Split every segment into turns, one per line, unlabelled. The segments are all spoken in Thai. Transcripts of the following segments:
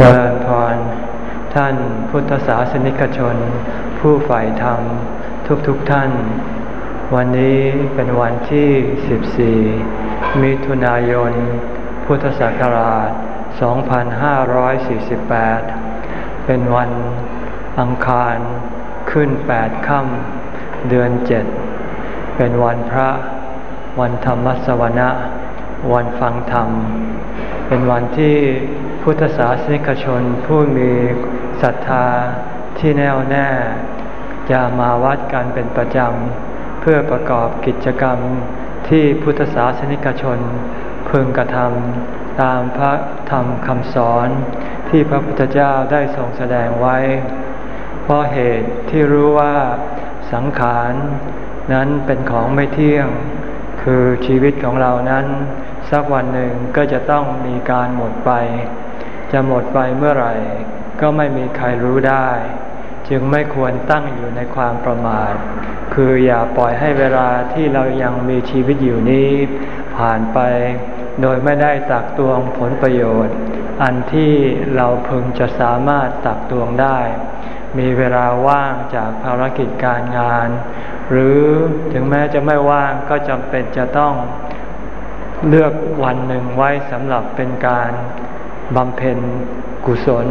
เจริญพร ท่านพุทธศาสนิกชน ผู้ใฝ่ธรรมทุกๆทท่าน วันนี้เป็นวันที่ 14 มิถุนายน พุทธศักราช 2548 เป็นวันอังคารขึ้น 8 ค่ำเดือน 7 เป็นวันพระ วันธรรมสวนะ วันฟังธรรม เป็นวันที่ พุทธศาสนิกชนผู้มีศรัทธาที่แน่วแน่จะมาวัดกันเป็นประจำ เพื่อประกอบกิจกรรมที่พุทธศาสนิกชนพึงกระทำตามพระธรรมคำสอนที่พระพุทธเจ้าได้ทรงแสดงไว้ เพราะเหตุที่รู้ว่าสังขารนั้นเป็นของไม่เที่ยง คือชีวิตของเรานั้น สักวันหนึ่งก็จะต้องมีการหมดไป จะหมดไปเมื่อไหร่ ก็ไม่มีใครรู้ได้ จึงไม่ควรตั้งอยู่ในความประมาท คืออย่าปล่อยให้เวลาที่เรายังมีชีวิตอยู่นี้ ผ่านไป โดยไม่ได้ตักตวงผลประโยชน์ อันที่เราพึงจะสามารถตักตวงได้ มีเวลาว่างจากภารกิจการงาน หรือถึงแม้จะไม่ว่างก็จำเป็นจะต้องเลือกวันหนึ่งไว้สำหรับเป็นการ บำเพ็ญกุศล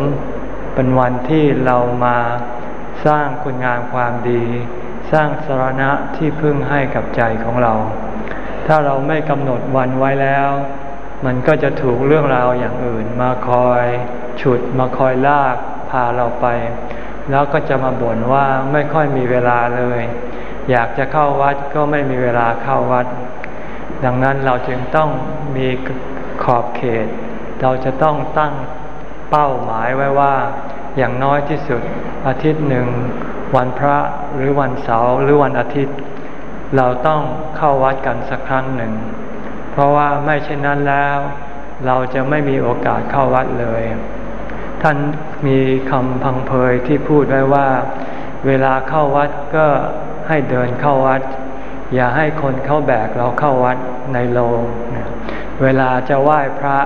เป็นวันที่เรามาสร้างคุณงามความดี สร้างสรณะที่พึ่งให้กับใจของเรา ถ้าเราไม่กำหนดวันไว้แล้ว มันก็จะถูกเรื่องราวอย่างอื่น มาคอยฉุดมาคอยลากพาเราไป แล้วก็จะมาบ่นว่าไม่ค่อยมีเวลาเลย อยากจะเข้าวัดก็ไม่มีเวลาเข้าวัด ดังนั้นเราจึงต้องมีขอบเขต เราจะต้องตั้งเป้าหมายไว้ว่า อย่างน้อยที่สุดอาทิตย์หนึ่ง วันพระหรือวันเสาร์หรือวันอาทิตย์ เราต้องเข้าวัดกันสักครั้งหนึ่ง เพราะว่าไม่เช่นนั้นแล้ว เราจะไม่มีโอกาสเข้าวัดเลย ท่านมีคำพังเพยที่พูดไว้ว่า เวลาเข้าวัดก็ให้เดินเข้าวัด อย่าให้คนเข้าแบกเราเข้าวัดในโรงเวลาจะไหว้พระ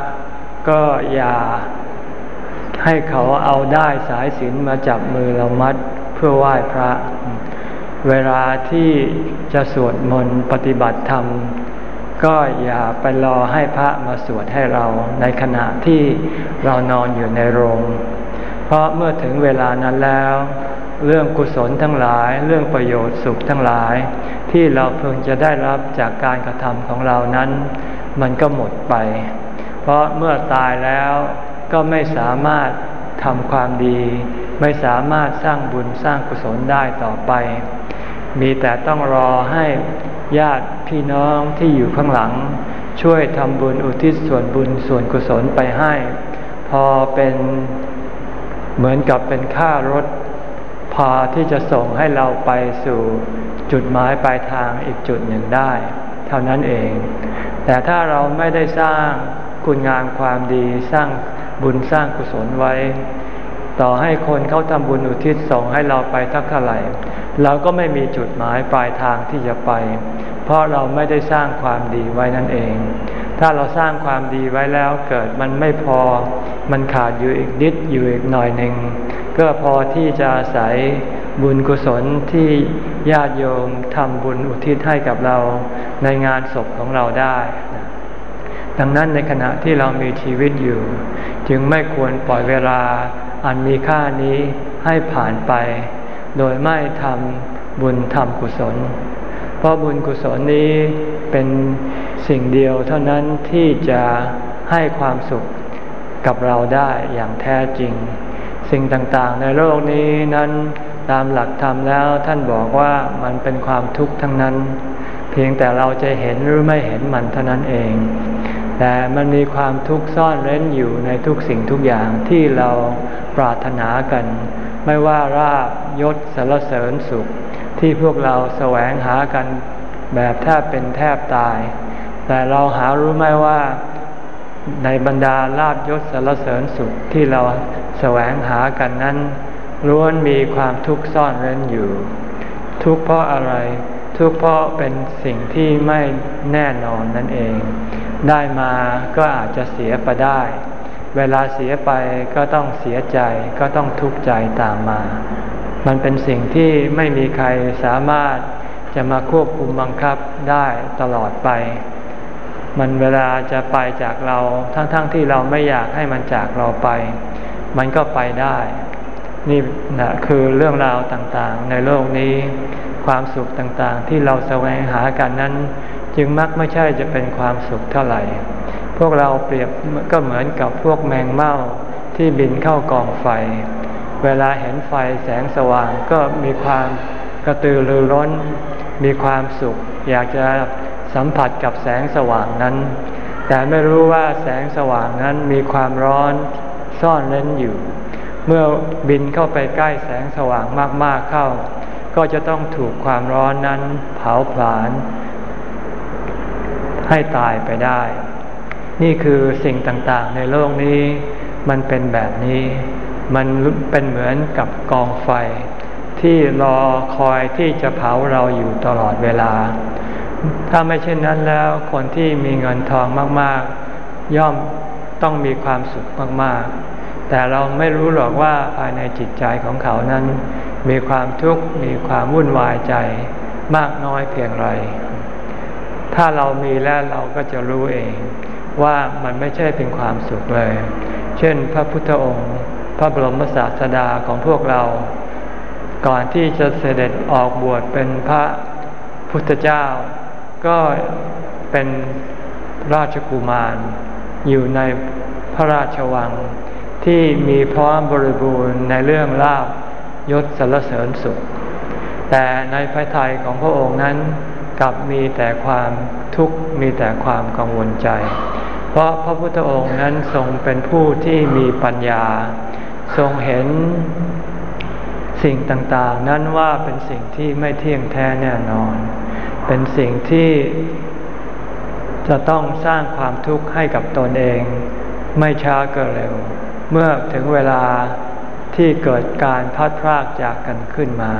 ก็อย่าให้เขาเอาได้สายสินมาจับมือเรามัดเพื่อไหว้พระ เวลาที่จะสวดมนต์ปฏิบัติธรรม ก็อย่าไปรอให้พระมาสวดให้เราในขณะที่เรานอนอยู่ในโรง เพราะเมื่อถึงเวลานั้นแล้ว เรื่องกุศลทั้งหลาย เรื่องประโยชน์สุขทั้งหลาย ที่เราเพิ่งจะได้รับจากการกระทำของเรานั้น มันก็หมดไป เพราะเมื่อตายแล้วก็ไม่สามารถทำความดี ไม่สามารถสร้างบุญสร้างกุศลได้ต่อไป มีแต่ต้องรอให้ญาติพี่น้องที่อยู่ข้างหลัง ช่วยทำบุญอุทิศส่วนบุญส่วนกุศลไปให้ พอเป็นเหมือนกับเป็นค่ารถพอที่จะส่งให้เราไปสู่จุดหมายปลายทางอีกจุดหนึ่งได้ เท่านั้นเอง แต่ถ้าเราไม่ได้สร้าง คุณงามความดีสร้างบุญสร้างกุศลไว้ ต่อให้คนเขาทำบุญอุทิศส่งให้เราไปทักเท่าไหร่เราก็ไม่มีจุดหมายปลายทางที่จะไป เพราะเราไม่ได้สร้างความดีไว้นั่นเอง ถ้าเราสร้างความดีไว้แล้วเกิดมันไม่พอ มันขาดอยู่อีกนิดอยู่อีกหน่อยหนึ่งก็พอที่จะอาศัยบุญกุศลที่ญาติโยมทำบุญอุทิศให้กับเราในงานศพของเราได้ ดังนั้นในขณะที่เรามีชีวิตอยู่ จึงไม่ควรปล่อยเวลาอันมีค่านี้ให้ผ่านไป โดยไม่ทำบุญทำกุศล เพราะบุญกุศลนี้เป็นสิ่งเดียวเท่านั้นที่จะให้ความสุขกับเราได้อย่างแท้จริง สิ่งต่างๆในโลกนี้นั้นตามหลักธรรมแล้วท่านบอกว่ามันเป็นความทุกข์ทั้งนั้น เพียงแต่เราจะเห็นหรือไม่เห็นมันเท่านั้นเอง แต่มันมีความทุกข์ซ่อนเร้นอยู่ในทุกสิ่งทุกอย่างที่เราปรารถนากัน ไม่ว่าราบยศสารเสริญสุข ที่พวกเราแสวงหากันแบบแทบเป็นแทบตาย แต่เราหารู้ไหมว่าในบรรดาลาบยศสารเสริญสุขที่เราแสวงหากันนั้นล้วนมีความทุกข์ซ่อนเร้นอยู่ ทุกเพราะอะไร ทุกเพราะเป็นสิ่งที่ไม่แน่นอนนั่นเอง ได้มาก็อาจจะเสียไปได้ เวลาเสียไปก็ต้องเสียใจก็ต้องทุกข์ใจตามมา มันเป็นสิ่งที่ไม่มีใครสามารถจะมาควบคุมบังคับได้ตลอดไป มันเวลาจะไปจากเราทั้งๆทที่เราไม่อยากให้มันจากเราไป มันก็ไปได้ นี่นะคือเรื่องราวต่างๆ ในโลกนี้ ความสุขต่างๆ ที่เราแสวงหากันนั้น จึงมักไม่ใช่จะเป็นความสุขเท่าไหร่ พวกเราเปรียบก็เหมือนกับพวกแมงเม่าที่บินเข้ากองไฟ เวลาเห็นไฟแสงสว่างก็มีความกระตือรือร้น มีความสุข อยากจะสัมผัสกับแสงสว่างนั้น แต่ไม่รู้ว่าแสงสว่างนั้นมีความร้อนซ่อนเร้นอยู่ เมื่อบินเข้าไปใกล้แสงสว่างมากๆเข้า ก็จะต้องถูกความร้อนนั้นเผาผลาญ ให้ตายไปได้ นี่คือสิ่งต่างๆ ในโลกนี้ มันเป็นแบบนี้ มันเป็นเหมือนกับกองไฟ ที่รอคอยที่จะเผาเราอยู่ตลอดเวลา ถ้าไม่เช่นนั้นแล้ว คนที่มีเงินทองมากๆ ย่อมต้องมีความสุขมากๆ แต่เราไม่รู้หรอกว่าภายในจิตใจของเขานั้น มีความทุกข์ มีความวุ่นวายใจ มากน้อยเพียงไร ถ้าเรามีแล้วเราก็จะรู้เองว่ามันไม่ใช่เป็นความสุขเลย เช่น พระพุทธองค์ พระบรมศาสดาของพวกเรา ก่อนที่จะเสด็จออกบวชเป็นพระพุทธเจ้า ก็เป็นราชกุมาร อยู่ในพระราชวัง ที่มีพร้อมบริบูรณ์ในเรื่องลาบยศสรรเสริญสุข แต่ในพระทัยของพระองค์นั้น กลับมีแต่ความทุกข์มีแต่ความกังวลใจ เพราะพระพุทธองค์นั้นทรงเป็นผู้ที่มีปัญญา ทรงเห็นสิ่งต่างๆ นั้นว่าเป็นสิ่งที่ไม่เที่ยงแท้แน่นอน เป็นสิ่งที่จะต้องสร้างความทุกข์ให้กับตนเอง ไม่ช้าก็เร็ว เมื่อถึงเวลาที่เกิดการพัดพรากจากกันขึ้นมา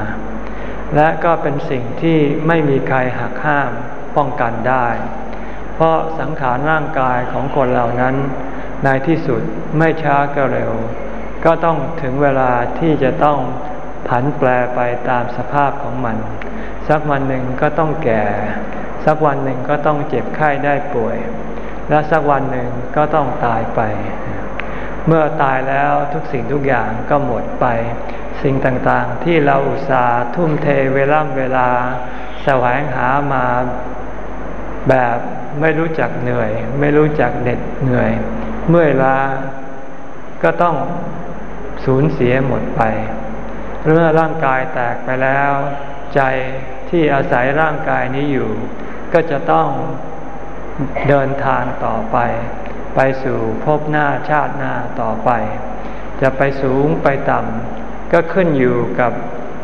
และก็เป็นสิ่งที่ไม่มีใครหักห้ามป้องกันได้ เพราะสังขารร่างกายของคนเหล่านั้น ในที่สุดไม่ช้าก็เร็ว ก็ต้องถึงเวลาที่จะต้องผันแปรไปตามสภาพของมัน สักวันหนึ่งก็ต้องแก่ สักวันหนึ่งก็ต้องเจ็บไข้ได้ป่วย และสักวันหนึ่งก็ต้องตายไป เมื่อตายแล้วทุกสิ่งทุกอย่างก็หมดไป สิ่งต่างๆ ที่เราอุตส่าห์ทุ่มเทเวลาเวลา แสวงหามาแบบไม่รู้จักเหนื่อย ไม่รู้จักเหน็ดเหนื่อย เมื่อลาก็ต้องสูญเสียหมดไปเมื่อร่างกายแตกไปแล้ว ใจที่อาศัยร่างกายนี้อยู่ ก็จะต้องเดินทางต่อไป ไปสู่ภพหน้าชาติหน้าต่อไป จะไปสูงไปต่ำ ก็ขึ้นอยู่กับ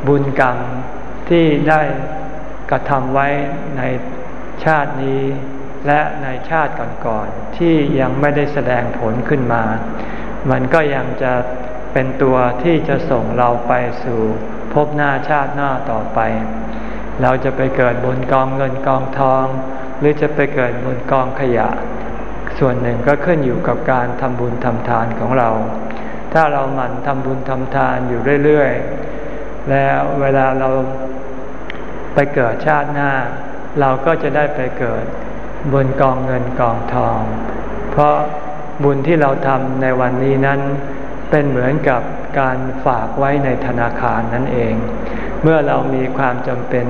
บุญกรรมที่ได้กระทำไว้ในชาตินี้ และในชาติก่อนๆที่ยังไม่ได้แสดงผลขึ้นมา มันก็ยังจะเป็นตัวที่จะส่งเราไปสู่ภพหน้าชาติหน้าต่อไป เราจะไปเกิดบนกองเงินกองทอง หรือจะไปเกิดบนกองขยะ ส่วนหนึ่งก็ขึ้นอยู่กับการทำบุญทำทานของเรา ถ้าเราหมั่นทำบุญทำทานอยู่เรื่อยๆ แล้วเวลาเราไปเกิดชาติหน้า เราก็จะได้ไปเกิดบนกองเงินกองทอง เพราะบุญที่เราทำในวันนี้นั้น เป็นเหมือนกับการฝากไว้ในธนาคารนั่นเอง เมื่อเรามีความจำเป็น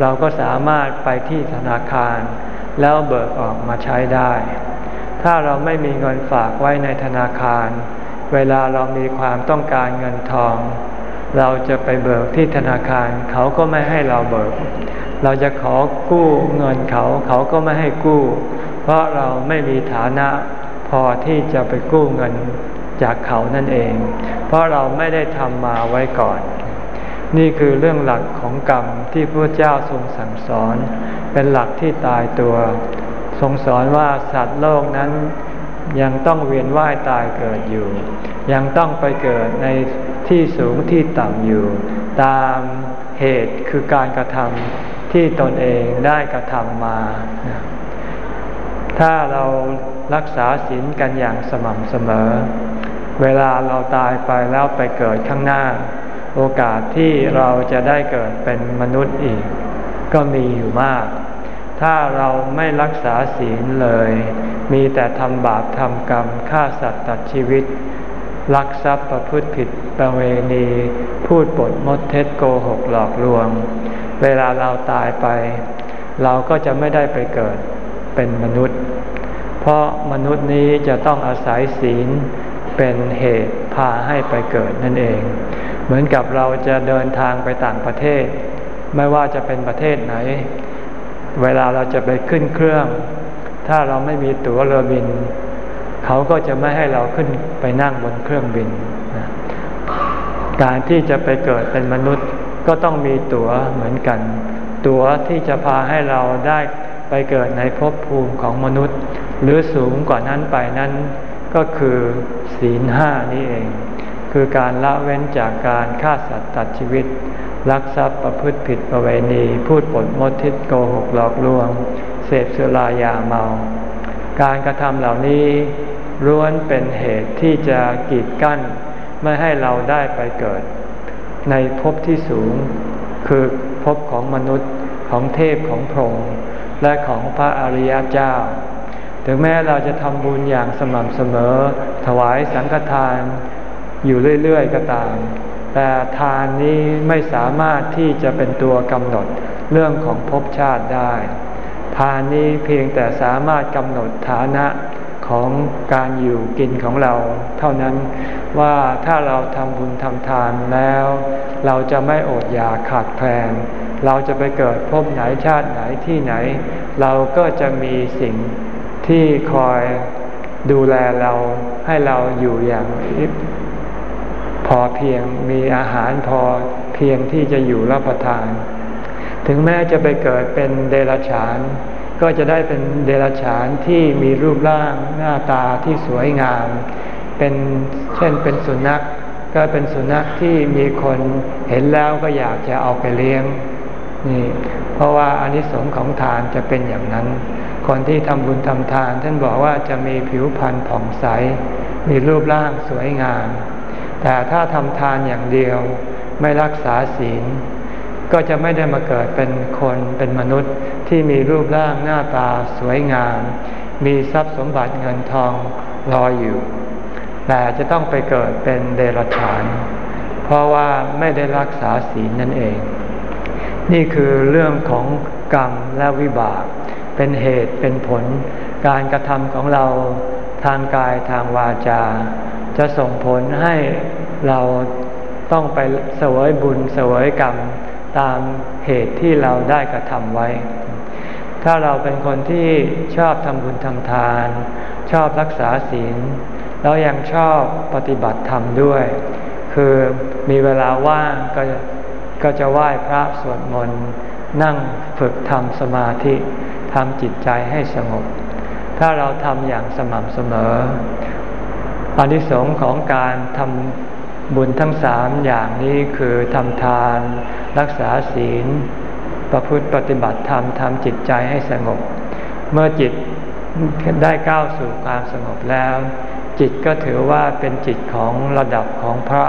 เราก็สามารถไปที่ธนาคาร แล้วเบิกออกมาใช้ได้ ถ้าเราไม่มีเงินฝากไว้ในธนาคาร เวลาเรามีความต้องการเงินทอง เราจะไปเบิกที่ธนาคาร เขาก็ไม่ให้เราเบิก เราจะขอกู้เงินเขา เขาก็ไม่ให้กู้ เพราะเราไม่มีฐานะพอที่จะไปกู้เงินจากเขานั่นเอง เพราะเราไม่ได้ทำมาไว้ก่อน นี่คือเรื่องหลักของกรรมที่พระเจ้าทรงสั่งสอน เป็นหลักที่ตายตัว ทรงสอนว่าสัตว์โลกนั้น ยังต้องเวียนว่ายตายเกิดอยู่ ยังต้องไปเกิดในที่สูงที่ต่ำอยู่ ตามเหตุคือการกระทำที่ตนเองได้กระทำมา ถ้าเรารักษาศีลกันอย่างสม่ำเสมอ เวลาเราตายไปแล้วไปเกิดข้างหน้า โอกาสที่เราจะได้เกิดเป็นมนุษย์อีก ก็มีอยู่มาก ถ้าเราไม่รักษาศีลเลย มีแต่ทำบาปทำกรรมฆ่าสัตว์ตัดชีวิต ลักทรัพย์ประพฤติผิดประเวณี พูดปดมดเท็จโกหกหลอกลวง เวลาเราตายไป เราก็จะไม่ได้ไปเกิดเป็นมนุษย์ เพราะมนุษย์นี้จะต้องอาศัยศีลเป็นเหตุพาให้ไปเกิดนั่นเอง เหมือนกับเราจะเดินทางไปต่างประเทศ ไม่ว่าจะเป็นประเทศไหน เวลาเราจะไปขึ้นเครื่อง ถ้าเราไม่มีตั๋วเรือบิน เขาก็จะไม่ให้เราขึ้นไปนั่งบนเครื่องบิน การที่จะไปเกิดเป็นมนุษย์ก็ต้องมีตั๋วเหมือนกัน ตั๋วที่จะพาให้เราได้ไปเกิดในภพภูมิของมนุษย์ หรือสูงกว่านั้นไปนั้นก็คือศีลห้านี่เอง คือการละเว้นจากการฆ่าสัตว์ตัดชีวิต ลักทรัพย์ประพฤติผิดประเวณี พูดปดมดทิศโกหกหลอกลวง เสพสุรายาเมา การกระทำเหล่านี้ล้วนเป็นเหตุที่จะกีดกั้น ไม่ให้เราได้ไปเกิด ในภพที่สูง คือภพของมนุษย์ของเทพของพรหมและของพระอริยเจ้า ถึงแม้เราจะทำบุญอย่างสม่ำเสมอ ถวายสังฆทาน อยู่เรื่อยๆก็ตาม แต่ทานนี้ไม่สามารถที่จะเป็นตัวกำหนดเรื่องของภพชาติได้ ทานนี้เพียงแต่สามารถกำหนดฐานะของการอยู่กินของเราเท่านั้นว่าถ้าเราทำบุญทำทานแล้ว เราจะไม่อดอยากขาดแคลนเราจะไปเกิดพบไหนชาติไหนที่ไหน เราก็จะมีสิ่งที่คอยดูแลเราให้เราอยู่อย่าง พอเพียงมีอาหารพอเพียงที่จะอยู่รับประทาน ถึงแม้จะไปเกิดเป็นเดรัจฉาน ก็จะได้เป็นเดรัจฉานที่มีรูปร่างหน้าตาที่สวยงาม เป็นเช่นเป็นสุนัขก็เป็นสุนัขที่มีคนเห็นแล้วก็อยากจะเอาไปเลี้ยงนี่เพราะว่าอานิสงส์ของทานจะเป็นอย่างนั้น คนที่ทำบุญทำทาน ท่านบอกว่าจะมีผิวพรรณผ่องใส มีรูปร่างสวยงาม แต่ถ้าทำทานอย่างเดียวไม่รักษาศีล ก็จะไม่ได้มาเกิดเป็นคนเป็นมนุษย์ที่มีรูปร่างหน้าตาสวยงาม มีทรัพย์สมบัติเงินทองรออยู่ แต่จะต้องไปเกิดเป็นเดรัจฉาน เพราะว่าไม่ได้รักษาศีลนั่นเอง นี่คือเรื่องของกรรมและวิบาก เป็นเหตุเป็นผล การกระทำของเราทางกายทางวาจา จะส่งผลให้เราต้องไปเสวยบุญเสวยกรรมตามเหตุที่เราได้กระทำไว้ ถ้าเราเป็นคนที่ชอบทำบุญทำทาน ชอบรักษาศีล แล้วยังชอบปฏิบัติธรรมด้วย คือมีเวลาว่างก็ก็จะไหว้พระสวดมนต์นั่งฝึกทำสมาธิทำจิตใจให้สงบ ถ้าเราทำอย่างสม่ำเสมอ อานิสงส์ของการทำบุญทั้งสามอย่างนี้คือทำทาน รักษาศีล ประพฤติปฏิบัติธรรมทำจิตใจให้สงบ เมื่อจิตได้ก้าวสู่ความสงบแล้ว จิตก็ถือว่าเป็นจิตของระดับของพระ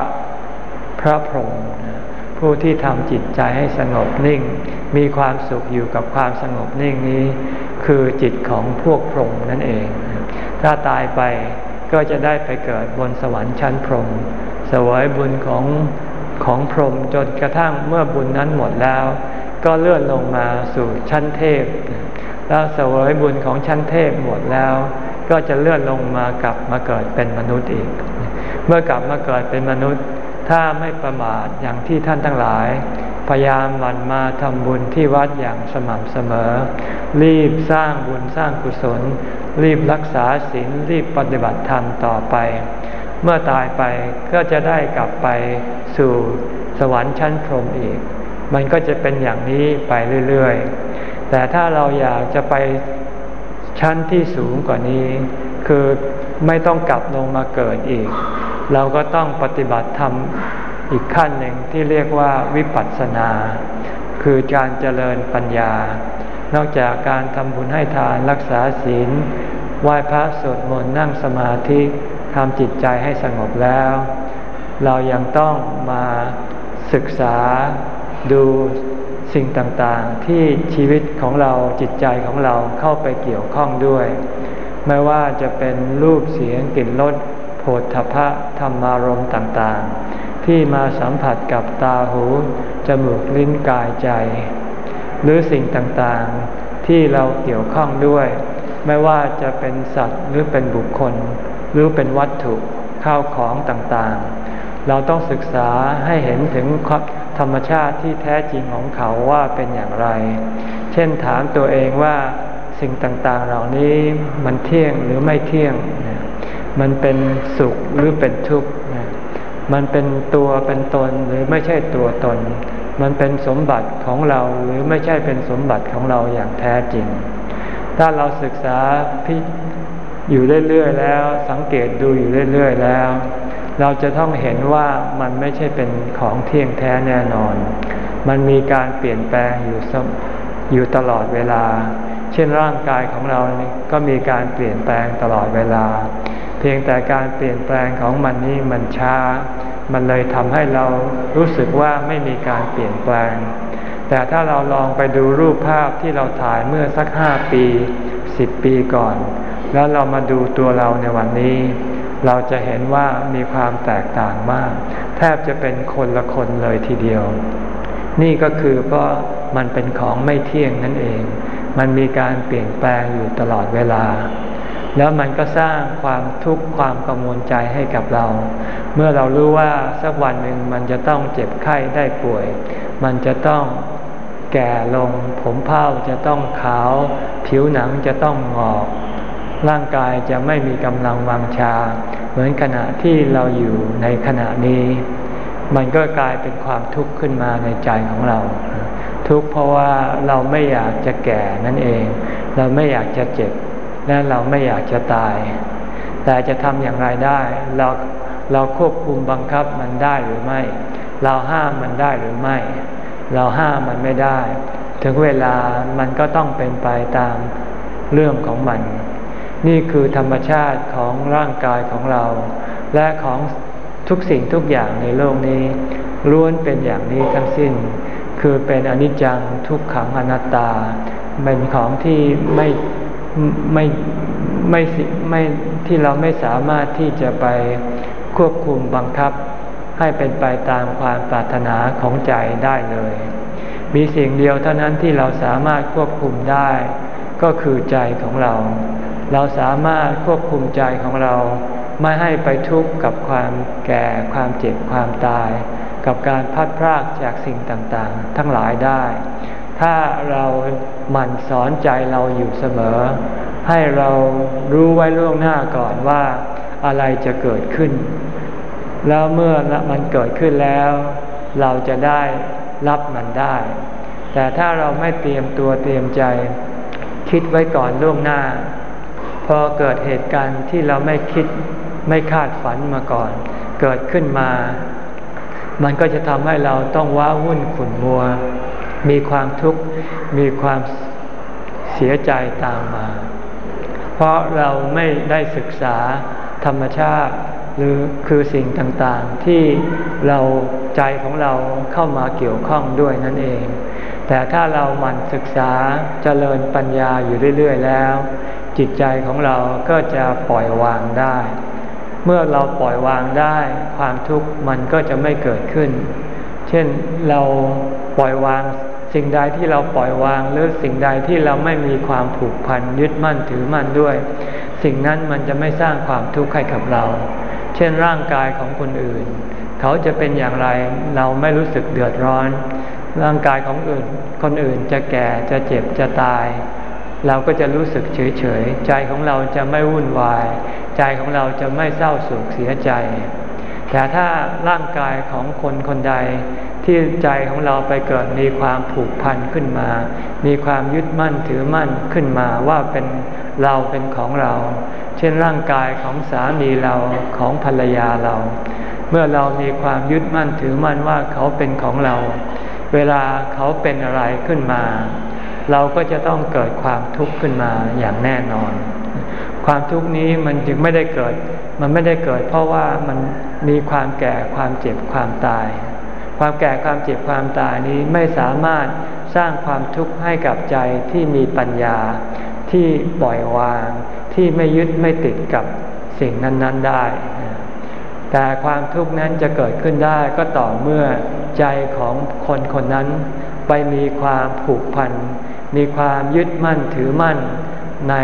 พระพรหมผู้ที่ทำจิตใจให้สงบนิ่ง มีความสุขอยู่กับความสงบนิ่งนี้ คือจิตของพวกพรหมนั่นเอง ถ้าตายไป ก็จะได้ไปเกิดบนสวรรค์ชั้นพรหมสวยบุญของของพรหมจนกระทั่งเมื่อบุญนั้นหมดแล้ว ก็เลื่อนลงมาสู่ชั้นเทพ แล้วสวยบุญของชั้นเทพหมดแล้ว ก็จะเลื่อนลงมากลับมาเกิดเป็นมนุษย์อีก เมื่อกลับมาเกิดเป็นมนุษย์ ถ้าไม่ประมาทอย่างที่ท่านทั้งหลาย พยายามหมั่นมาทำบุญที่วัดอย่างสม่ำเสมอ รีบสร้างบุญสร้างกุศล รีบรักษาศีลรีบปฏิบัติธรรมต่อไป เมื่อตายไปก็จะได้กลับไปสู่สวรรค์ชั้นพรหมอีก มันก็จะเป็นอย่างนี้ไปเรื่อยๆ แต่ถ้าเราอยากจะไปชั้นที่สูงกว่านี้ คือไม่ต้องกลับลงมาเกิดอีก เราก็ต้องปฏิบัติธรรม อีกขั้นหนึ่งที่เรียกว่าวิปัสสนา คือการเจริญปัญญา นอกจากการทำบุญให้ทานรักษาศีลไหว้พระสวดมนต์นั่งสมาธิทำจิตใจให้สงบแล้ว เรายังต้องมาศึกษาดูสิ่งต่างๆ ที่ชีวิตของเราจิตใจของเราเข้าไปเกี่ยวข้องด้วย ไม่ว่าจะเป็นรูปเสียงกลิ่นรสโผฏฐพะธรรมารมต่างๆ ที่มาสัมผัสกับตาหู จมูกลิ้นกายใจ หรือสิ่งต่างๆที่เราเกี่ยวข้องด้วย ไม่ว่าจะเป็นสัตว์หรือเป็นบุคคล หรือเป็นวัตถุข้าวของต่างๆ เราต้องศึกษาให้เห็นถึงธรรมชาติที่แท้จริงของเขาว่าเป็นอย่างไร เช่นถามตัวเองว่าสิ่งต่างๆ เหล่านี้มันเที่ยงหรือไม่เที่ยง มันเป็นสุขหรือเป็นทุกข์ มันเป็นตัวเป็นตนหรือไม่ใช่ตัวตน มันเป็นสมบัติของเราหรือไม่ใช่เป็นสมบัติของเราอย่างแท้จริง ถ้าเราศึกษาพิอยู่เรื่อยๆแล้ว สังเกตดูอยู่เรื่อยๆแล้ว เราจะต้องเห็นว่ามันไม่ใช่เป็นของเที่ยงแท้แน่นอน มันมีการเปลี่ยนแปลงอยู่อยู่ตลอดเวลา เช่นร่างกายของเราก็มีการเปลี่ยนแปลงตลอดเวลา เพียงแต่การเปลี่ยนแปลงของมันนี้มันช้า มันเลยทำให้เรารู้สึกว่าไม่มีการเปลี่ยนแปลง แต่ถ้าเราลองไปดูรูปภาพที่เราถ่ายเมื่อสักห้าปีสิบปีก่อน แล้วเรามาดูตัวเราในวันนี้ เราจะเห็นว่ามีความแตกต่างมาก แทบจะเป็นคนละคนเลยทีเดียว นี่ก็คือเพราะมันเป็นของไม่เที่ยงนั่นเอง มันมีการเปลี่ยนแปลงอยู่ตลอดเวลา แล้วมันก็สร้างความทุกข์ความกังวลใจให้กับเรา เมื่อเรารู้ว่าสักวันหนึ่งมันจะต้องเจ็บไข้ได้ป่วย มันจะต้องแก่ลง ผมเผ้าจะต้องขาว ผิวหนังจะต้องงอก ร่างกายจะไม่มีกำลังวังชา เหมือนขณะที่เราอยู่ในขณะนี้ มันก็กลายเป็นความทุกข์ขึ้นมาในใจของเรา ทุกข์เพราะว่าเราไม่อยากจะแก่นั่นเอง เราไม่อยากจะเจ็บ และเราไม่อยากจะตาย แต่จะทำอย่างไรได้ เราเราควบคุมบังคับมันได้หรือไม่ เราห้ามมันได้หรือไม่ เราห้ามมันไม่ได้ ถึงเวลามันก็ต้องเป็นไปตามเรื่องของมัน นี่คือธรรมชาติของร่างกายของเรา และของทุกสิ่งทุกอย่างในโลกนี้ล้วนเป็นอย่างนี้ทั้งสิ้น คือเป็นอนิจจังทุกขังอนัตตา เป็นของที่ไม่ ไม่ไม่ไม่ที่เราไม่สามารถที่จะไปควบคุมบังคับ ให้เป็นไปตามความปรารถนาของใจได้เลย มีสิ่งเดียวเท่านั้นที่เราสามารถควบคุมได้ ก็คือใจของเรา เราสามารถควบคุมใจของเรา ไม่ให้ไปทุกข์กับความแก่ความเจ็บความตาย กับการพัดพรากจากสิ่งต่างๆ ทั้งหลายได้ ถ้าเราหมั่นสอนใจเราอยู่เสมอ ให้เรารู้ไว้ล่วงหน้าก่อนว่าอะไรจะเกิดขึ้น แล้วเมื่อมันเกิดขึ้นแล้ว เราจะได้รับมันได้ แต่ถ้าเราไม่เตรียมตัวเตรียมใจ คิดไว้ก่อนล่วงหน้า พอเกิดเหตุการณ์ที่เราไม่คิดไม่คาดฝันมาก่อน เกิดขึ้นมา มันก็จะทำให้เราต้องว้าวุ่นขุ่นมัว มีความทุกข์มีความเสียใจตามมา เพราะเราไม่ได้ศึกษาธรรมชาติหรือคือสิ่งต่างๆ ที่เราใจของเราเข้ามาเกี่ยวข้องด้วยนั่นเอง แต่ถ้าเราหมั่นศึกษาเจริญปัญญาอยู่เรื่อย ๆ แล้ว จิตใจของเราก็จะปล่อยวางได้ เมื่อเราปล่อยวางได้ ความทุกข์มันก็จะไม่เกิดขึ้น เช่นเราปล่อยวาง สิ่งใดที่เราปล่อยวางหรือสิ่งใดที่เราไม่มีความผูกพันยึดมั่นถือมั่นด้วย สิ่งนั้นมันจะไม่สร้างความทุกข์ให้กับเรา เช่นร่างกายของคนอื่น เขาจะเป็นอย่างไรเราไม่รู้สึกเดือดร้อน ร่างกายของอื่น คนอื่นจะแก่จะเจ็บจะตาย เราก็จะรู้สึกเฉยๆใจของเราจะไม่วุ่นวาย ใจของเราจะไม่เศร้าโศกเสียใจ แต่ถ้าร่างกายของคนคนใด ที่ใจของเราไปเกิดมีความผูกพันขึ้นมา มีความยึดมั่นถือมั่นขึ้นมาว่าเป็นเราเป็นของเรา เช่นร่างกายของสามีเราของภรรยาเรา เมื่อเรามีความยึดมั่นถือมั่นว่าเขาเป็นของเรา เวลาเขาเป็นอะไรขึ้นมา เราก็จะต้องเกิดความทุกข์ขึ้นมาอย่างแน่นอน ความทุกข์นี้มันจึงไม่ได้เกิด มันไม่ได้เกิด เพราะว่ามันมีความแก่ความเจ็บความตาย ความแก่ความเจ็บความตายนี้ไม่สามารถสร้างความทุกข์ให้กับใจที่มีปัญญาที่ปล่อยวาง ที่ไม่ยึดไม่ติดกับสิ่งนั้น ๆได้ แต่ความทุกข์นั้นจะเกิดขึ้นได้ก็ต่อเมื่อใจของคนคนนั้น ไปมีความผูกพัน มีความยึดมั่นถือมั่นใน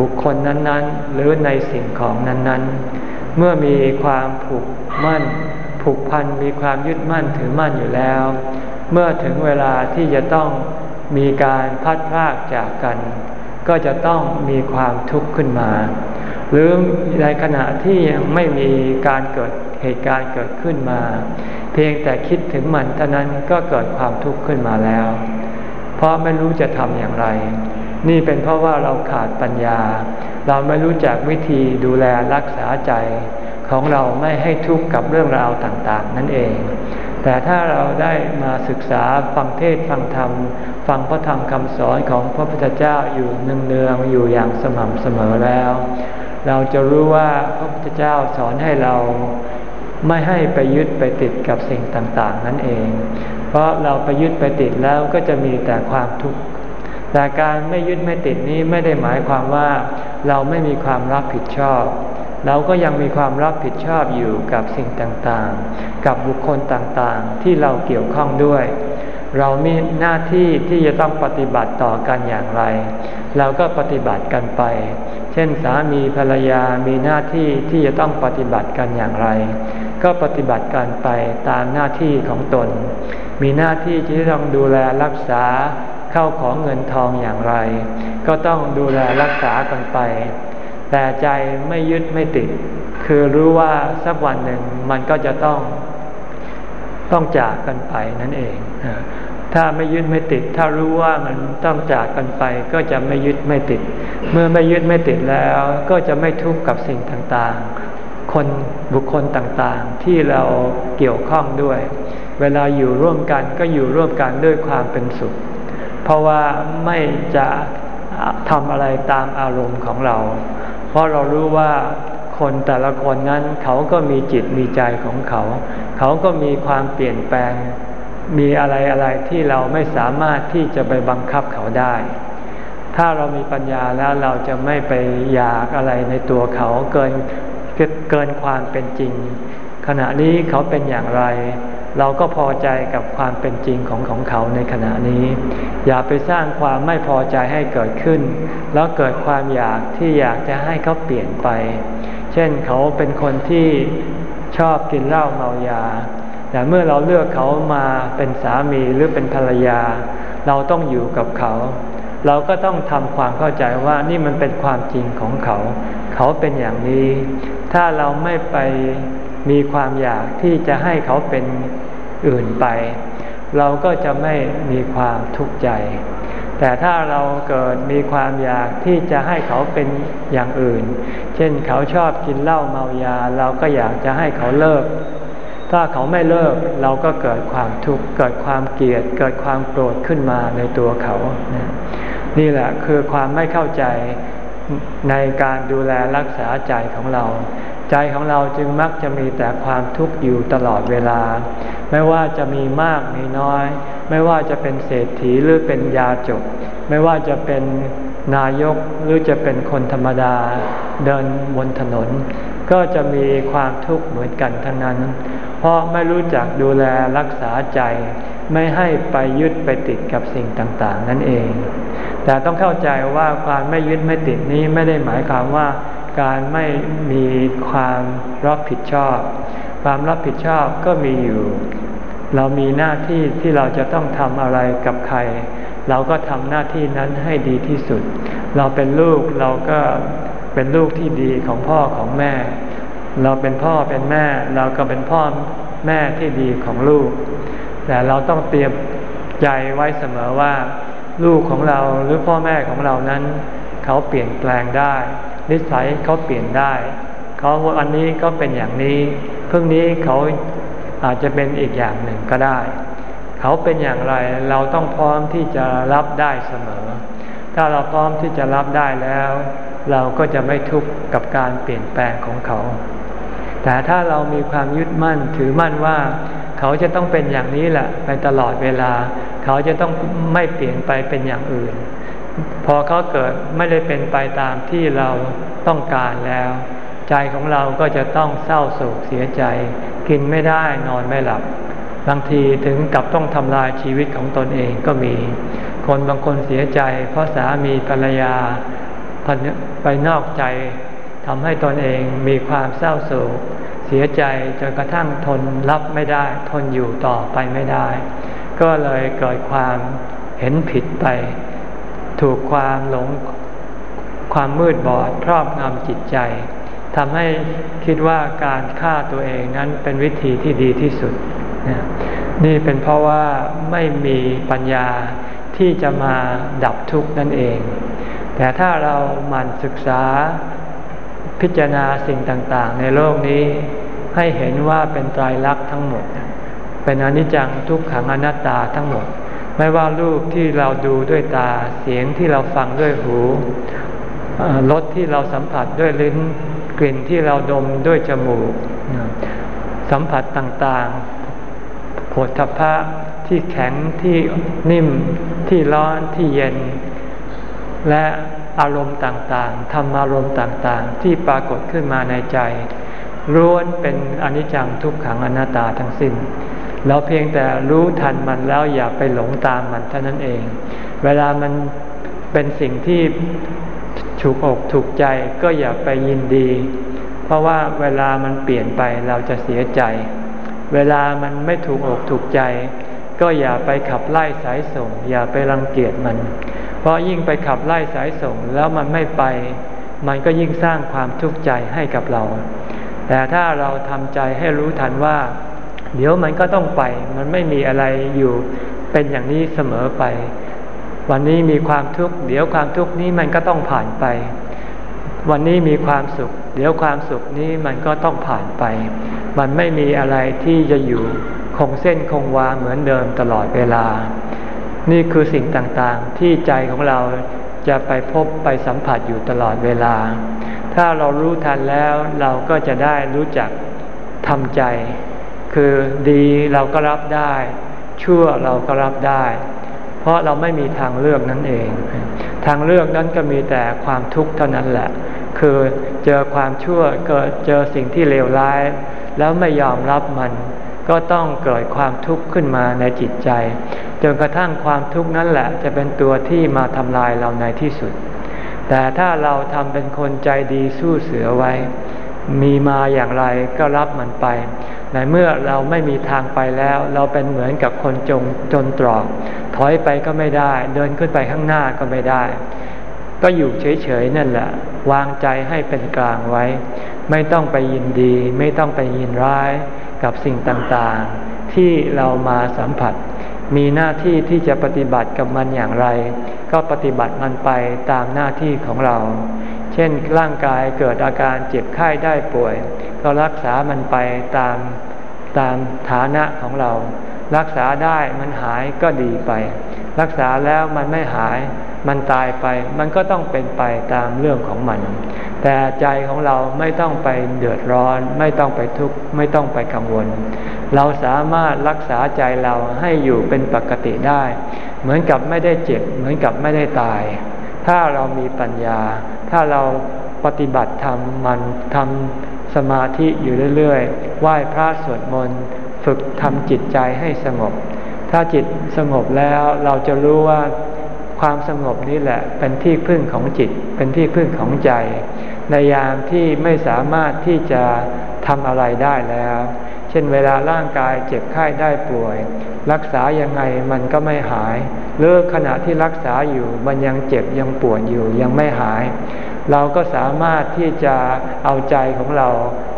บุคคลนั้นๆ หรือในสิ่งของนั้นๆ เมื่อมีความผูกมั่น ผูกพันมีความยึดมั่นถือมั่นอยู่แล้ว เมื่อถึงเวลาที่จะต้องมีการพัดพรากจากกัน ก็จะต้องมีความทุกข์ขึ้นมา หรือในขณะที่ยังไม่มีการเกิดเหตุการณ์เกิดขึ้นมา เพียงแต่คิดถึงมันเท่านั้นก็เกิดความทุกข์ขึ้นมาแล้ว เพราะไม่รู้จะทำอย่างไร นี่เป็นเพราะว่าเราขาดปัญญา เราไม่รู้จักวิธีดูแลรักษาใจ ของเราไม่ให้ทุกข์กับเรื่องราวต่างๆ นั่นเอง แต่ถ้าเราได้มาศึกษาฟังเทศฟังธรรม ฟังพระธรรมคำสอนของพระพุทธเจ้าอยู่เนืองๆอยู่อย่างสม่ำเสมอแล้ว เราจะรู้ว่าพระพุทธเจ้าสอนให้เราไม่ให้ไปยึดไปติดกับสิ่งต่างๆ นั่นเอง เพราะเราไปยึดไปติดแล้วก็จะมีแต่ความทุกข์แต่การไม่ยึดไม่ติดนี้ไม่ได้หมายความว่าเราไม่มีความรับผิดชอบ เราก็ยังมีความรับผิดชอบอยู่กับสิ่งต่างๆ กับบุคคลต่างๆ ที่เราเกี่ยวข้องด้วย เรามีหน้าที่ที่จะต้องปฏิบัติต่อกันอย่างไร เราก็ปฏิบัติกันไป เช่นสามีภรรยามีหน้าที่ที่จะต้องปฏิบัติกันอย่างไร ก็ปฏิบัติกันไปตามหน้าที่ของตน มีหน้าที่ที่ต้องดูแลรักษาเข้าของเงินทองอย่างไร ก็ต้องดูแลรักษากันไป แต่ใจไม่ยึดไม่ติด คือรู้ว่าสักวันหนึ่งมันก็จะต้องต้องจากกันไปนั่นเอง ถ้าไม่ยึดไม่ติด ถ้ารู้ว่ามันต้องจากกันไป ก็จะไม่ยึดไม่ติด เมื่อไม่ยึดไม่ติดแล้ว ก็จะไม่ทุกข์กับสิ่งต่างๆ คนบุคคลต่างๆ ที่เราเกี่ยวข้องด้วย เวลาอยู่ร่วมกันก็อยู่ร่วมกันด้วยความเป็นสุข เพราะว่าไม่จะทำอะไรตามอารมณ์ของเรา เพราะเรารู้ว่าคนแต่ละคนนั้นเขาก็มีจิตมีใจของเขา เขาก็มีความเปลี่ยนแปลง มีอะไรอะไรที่เราไม่สามารถที่จะไปบังคับเขาได้ ถ้าเรามีปัญญาแล้วเราจะไม่ไปอยากอะไรในตัวเขาเกินเกินความเป็นจริง ขณะนี้เขาเป็นอย่างไร เราก็พอใจกับความเป็นจริงของของเขาในขณะนี้ อย่าไปสร้างความไม่พอใจให้เกิดขึ้น แล้วเกิดความอยากที่อยากจะให้เขาเปลี่ยนไป เช่นเขาเป็นคนที่ชอบกินเหล้าเมายา แต่เมื่อเราเลือกเขามาเป็นสามีหรือเป็นภรรยา เราต้องอยู่กับเขา เราก็ต้องทำความเข้าใจว่านี่มันเป็นความจริงของเขา เขาเป็นอย่างนี้ ถ้าเราไม่ไป มีความอยากที่จะให้เขาเป็นอื่นไป เราก็จะไม่มีความทุกข์ใจ แต่ถ้าเราเกิดมีความอยากที่จะให้เขาเป็นอย่างอื่น เช่นเขาชอบกินเหล้าเมายา เราก็อยากจะให้เขาเลิก ถ้าเขาไม่เลิกเราก็เกิดความทุกข์เกิดความเกลียด เกิดความโกรธขึ้นมาในตัวเขา นี่แหละคือความไม่เข้าใจในการดูแลรักษาใจของเรา ใจของเราจึงมักจะมีแต่ความทุกข์อยู่ตลอดเวลา ไม่ว่าจะมีมากมีน้อย ไม่ว่าจะเป็นเศรษฐีหรือเป็นยาจก ไม่ว่าจะเป็นนายกหรือจะเป็นคนธรรมดาเดินบนถนน ก็จะมีความทุกข์เหมือนกันทั้งนั้น เพราะไม่รู้จักดูแลรักษาใจ ไม่ให้ไปยึดไปติดกับสิ่งต่างๆ นั่นเอง แต่ต้องเข้าใจว่าความไม่ยึดไม่ติดนี้ไม่ได้หมายความว่า การไม่มีความรับผิดชอบ ความรับผิดชอบก็มีอยู่ เรามีหน้าที่ที่เราจะต้องทำอะไรกับใคร เราก็ทำหน้าที่นั้นให้ดีที่สุด เราเป็นลูกเราก็เป็นลูกที่ดีของพ่อของแม่ เราเป็นพ่อเป็นแม่ เราก็เป็นพ่อแม่ที่ดีของลูก แต่เราต้องเตรียมใจไว้เสมอว่า ลูกของเราหรือพ่อแม่ของเรานั้น เขาเปลี่ยนแปลงได้ นิสัยเขาเปลี่ยนได้เขาวันนี้ก็เป็นอย่างนี้พรุ่งนี้เขาอาจจะเป็นอีกอย่างหนึ่งก็ได้ เขาเป็นอย่างไรเราต้องพร้อมที่จะรับได้เสมอ ถ้าเราพร้อมที่จะรับได้แล้ว เราก็จะไม่ทุกข์กับการเปลี่ยนแปลงของเขา แต่ถ้าเรามีความยึดมั่นถือมั่นว่า เขาจะต้องเป็นอย่างนี้แหละไปตลอดเวลา เขาจะต้องไม่เปลี่ยนไปเป็นอย่างอื่น พอเขาเกิดไม่ได้เป็นไปตามที่เราต้องการแล้ว ใจของเราก็จะต้องเศร้าโศกเสียใจ กินไม่ได้นอนไม่หลับบางทีถึงกับต้องทำลายชีวิตของตนเองก็มี คนบางคนเสียใจ เพราะสามีภรรยาไปนอกใจทำให้ตนเองมีความเศร้าโศก เสียใจจนกระทั่งทนรับไม่ได้ ทนอยู่ต่อไปไม่ได้ ก็เลยเกิดความเห็นผิดไป ถูกความหลงความมืดบอดครอบงำจิตใจทำให้คิดว่าการฆ่าตัวเองนั้นเป็นวิธีที่ดีที่สุด นี่เป็นเพราะว่าไม่มีปัญญาที่จะมาดับทุกข์นั่นเอง แต่ถ้าเราหมั่นศึกษาพิจารณาสิ่งต่าง ๆ ในโลกนี้ให้เห็นว่าเป็นไตรลักษณ์ทั้งหมด เป็นอนิจจังทุกขังอนัตตาทั้งหมด ไม่ว่ารูปที่เราดูด้วยตา เสียงที่เราฟังด้วยหูรสที่เราสัมผัสด้วยลิ้น กลิ่นที่เราดมด้วยจมูก สัมผัสต่างๆผลทพะที่แข็งที่นิ่มที่ร้อนที่เย็น และอารมณ์ต่างๆธรรมอารมณ์ต่างๆ ที่ปรากฏขึ้นมาในใจล้วนเป็นอนิจจังทุกขังอนัตตาทั้งสิ้น เราเพียงแต่รู้ทันมันแล้วอย่าไปหลงตามมันเท่านั้นเอง เวลามันเป็นสิ่งที่ถูกอกถูกใจก็อย่าไปยินดี เพราะว่าเวลามันเปลี่ยนไปเราจะเสียใจ เวลามันไม่ถูกอกถูกใจ ก็อย่าไปขับไล่สายส่ง อย่าไปรังเกียจมัน เพราะยิ่งไปขับไล่สายส่งแล้วมันไม่ไป มันก็ยิ่งสร้างความทุกข์ใจให้กับเรา แต่ถ้าเราทำใจให้รู้ทันว่า เดี๋ยวมันก็ต้องไป มันไม่มีอะไรอยู่เป็นอย่างนี้เสมอไป วันนี้มีความทุกข์เดี๋ยวความทุกข์นี้มันก็ต้องผ่านไป วันนี้มีความสุข เดี๋ยวความสุขนี้มันก็ต้องผ่านไป มันไม่มีอะไรที่จะอยู่คงเส้นคงวาเหมือนเดิมตลอดเวลา นี่คือสิ่งต่างๆ ที่ใจของเราจะไปพบไปสัมผัสอยู่ตลอดเวลา ถ้าเรารู้ทันแล้วเราก็จะได้รู้จักทำใจ คือดีเราก็รับได้ ชั่วเราก็รับได้ เพราะเราไม่มีทางเลือกนั่นเอง ทางเลือกนั้นก็มีแต่ความทุกข์เท่านั้นแหละ คือเจอความชั่วเกิดเจอสิ่งที่เลวร้าย แล้วไม่ยอมรับมัน ก็ต้องเกิดความทุกข์ขึ้นมาในจิตใจจนกระทั่งความทุกข์นั้นแหละจะเป็นตัวที่มาทำลายเราในที่สุด แต่ถ้าเราทำเป็นคนใจดีสู้เสือไว้ มีมาอย่างไรก็รับมันไป ในเมื่อเราไม่มีทางไปแล้ว เราเป็นเหมือนกับคนจงจนตรอก ถอยไปก็ไม่ได้ เดินขึ้นไปข้างหน้าก็ไม่ได้ ก็อยู่เฉยๆนั่นแหละ วางใจให้เป็นกลางไว้ ไม่ต้องไปยินดี ไม่ต้องไปยินร้ายกับสิ่งต่างๆ ที่เรามาสัมผัส มีหน้าที่ที่จะปฏิบัติกับมันอย่างไร ก็ปฏิบัติมันไปตามหน้าที่ของเรา เช่นร่างกายเกิดอาการเจ็บไข้ได้ป่วย ก็รักษามันไปตามตามฐานะของเรา รักษาได้มันหายก็ดีไป รักษาแล้วมันไม่หายมันตายไปมันก็ต้องเป็นไปตามเรื่องของมัน แต่ใจของเราไม่ต้องไปเดือดร้อน ไม่ต้องไปทุกข์ไม่ต้องไปกังวล เราสามารถรักษาใจเราให้อยู่เป็นปกติได้ เหมือนกับไม่ได้เจ็บ เหมือนกับไม่ได้ตาย ถ้าเรามีปัญญา ถ้าเราปฏิบัติธรรมมันทำสมาธิอยู่เรื่อยๆไหว้พระสวดมนต์ฝึกทำจิตใจให้สงบ ถ้าจิตสงบแล้วเราจะรู้ว่าความสงบนี้แหละเป็นที่พึ่งของจิต เป็นที่พึ่งของใจ ในยามที่ไม่สามารถที่จะทำอะไรได้แล้ว เช่นเวลาร่างกายเจ็บไข้ได้ป่วย รักษายังไงมันก็ไม่หาย หรือขณะที่รักษาอยู่มันยังเจ็บยังปวดอยู่ยังไม่หาย เราก็สามารถที่จะเอาใจของเรา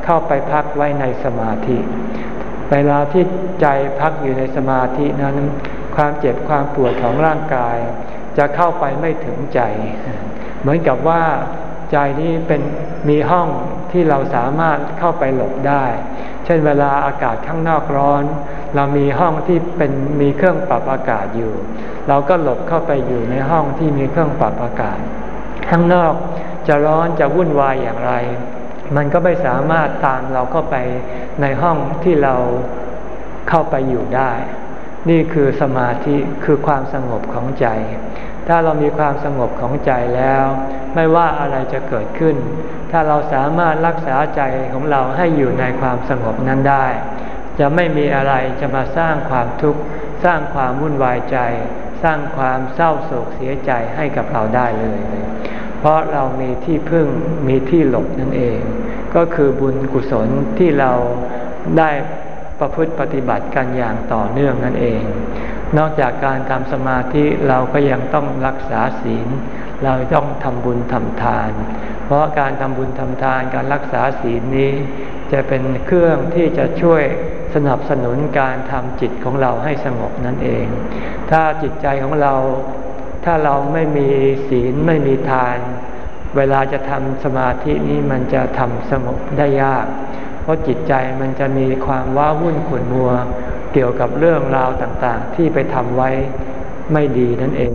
เข้าไปพักไว้ในสมาธิ เวลาที่ใจพักอยู่ในสมาธินั้น ความเจ็บความปวดของร่างกาย จะเข้าไปไม่ถึงใจ เหมือนกับว่าใจนี้เป็นมีห้องที่เราสามารถเข้าไปหลบได้ เช่นเวลาอากาศข้างนอกร้อน เรามีห้องที่เป็นมีเครื่องปรับอากาศอยู่ เราก็หลบเข้าไปอยู่ในห้องที่มีเครื่องปรับอากาศ ข้างนอกจะร้อนจะวุ่นวายอย่างไร มันก็ไม่สามารถตามเราเข้าไปในห้องที่เราเข้าไปอยู่ได้ นี่คือสมาธิคือความสงบของใจ ถ้าเรามีความสงบของใจแล้วไม่ว่าอะไรจะเกิดขึ้น ถ้าเราสามารถรักษาใจของเราให้อยู่ในความสงบนั้นได้ จะไม่มีอะไรจะมาสร้างความทุกข์ สร้างความวุ่นวายใจ สร้างความเศร้าโศกเสียใจให้กับเราได้เลย เพราะเรามีที่พึ่งมีที่หลบนั่นเอง ก็คือบุญกุศลที่เราได้ประพฤติปฏิบัติกันอย่างต่อเนื่องนั่นเอง นอกจากการทำสมาธิเราก็ยังต้องรักษาศีล เราต้องทำบุญทำทาน เพราะการทำบุญทำทานการรักษาศีลนี้ จะเป็นเครื่องที่จะช่วยสนับสนุนการทำจิตของเราให้สงบนั่นเอง ถ้าจิตใจของเรา ถ้าเราไม่มีศีลไม่มีทาน เวลาจะทำสมาธินี้มันจะทำสงบได้ยาก เพราะจิตใจมันจะมีความว้าวุ่นขุ่นมัว เกี่ยวกับเรื่องราวต่างๆ ที่ไปทำไว้ไม่ดีนั่นเอง